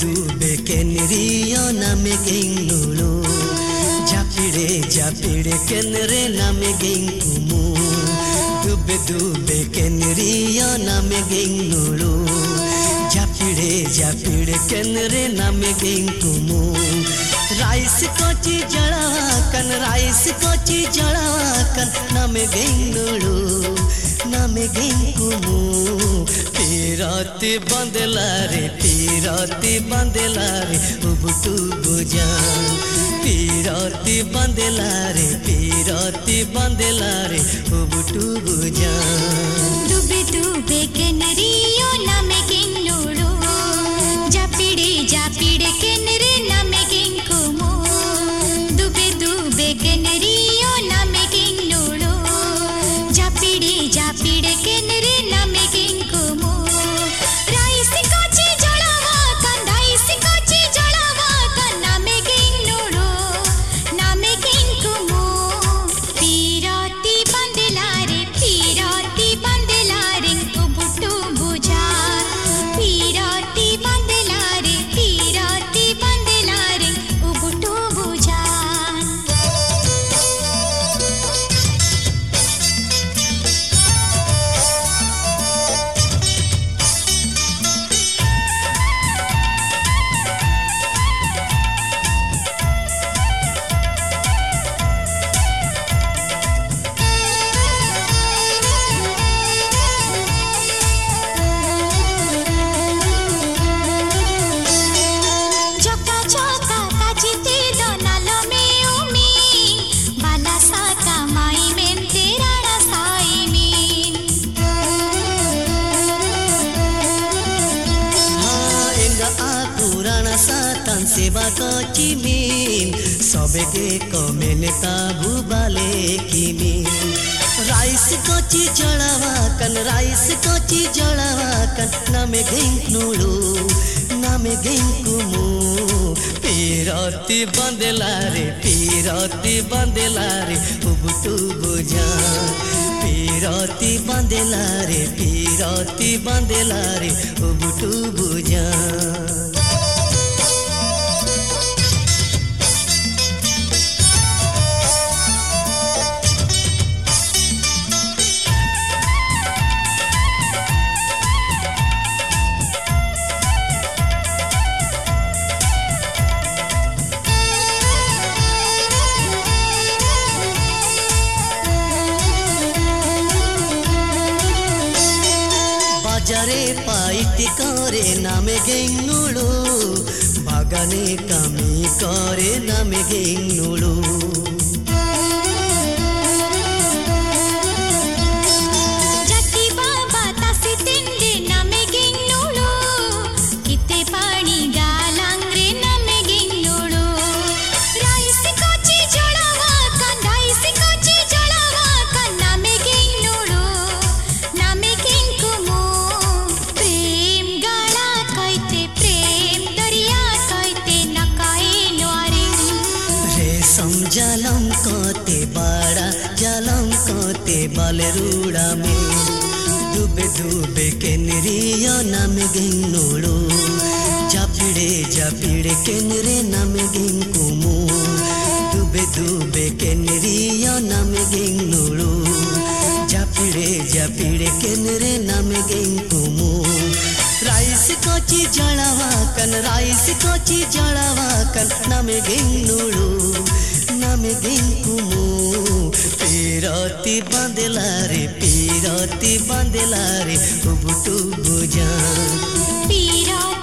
ডুবে কেনরিয়া নামে গেঙ্গুলো ঝাপিড়ে ঝাপিড়ে কেনরে নামে গেঙ্গুমু ডুবে ডুবে কেনরিয়া নামে গেঙ্গুলো ঝাপিড়ে ঝাপিড়ে কেনরে নামে গেঙ্গুমু রাইস কচি জড়াকন রাইস কচি জড়াকন নামে গেঙ্গুলো নামে গেঙ্গুমু তেরতে বাঁধলা রে তেরতে উবটু বুঝান তেরতে বাঁধলা রে তেরতে উবটু सातान सेवा कोची मीन सबके कमेले ताबु बाले किमीन राइस कोची जड़ावा कन राइस कोची जड़ावा कन नामे गेंकुलु नामे गेंकुमु पीरती बंदेला रे पीरती बंदेला रे उबटू बुझा पीरती बंदेला रे पीरती बंदेला रे उबटू बुझा পাইতে করে নামে গেঙ্গুড়ু বাগানে কামি করে নামে গেঙ্গুড়ু पाले रूड़ा में, डूबे डूबे के निरिया नाम गिंग नोड़ो। जापिड़े जापिड़े के निरे नाम गिंग कुमो। डूबे डूबे के निरिया नाम गिंग नोड़ो। जापिड़े जापिड़े के निरे नाम गिंग कुमो। राइस कोची जड़ावा कन, राइस कोची जड़ावा कन, नाम गिंग नोड़ो। ಗಿಂಕುಮು ಪೇರತಿ ಬಂದಲಾರೆ ಪೇರತಿ ಬಂದಲಾರೆ ಉಬುಟು ಗುಜ ಪೇರತಿ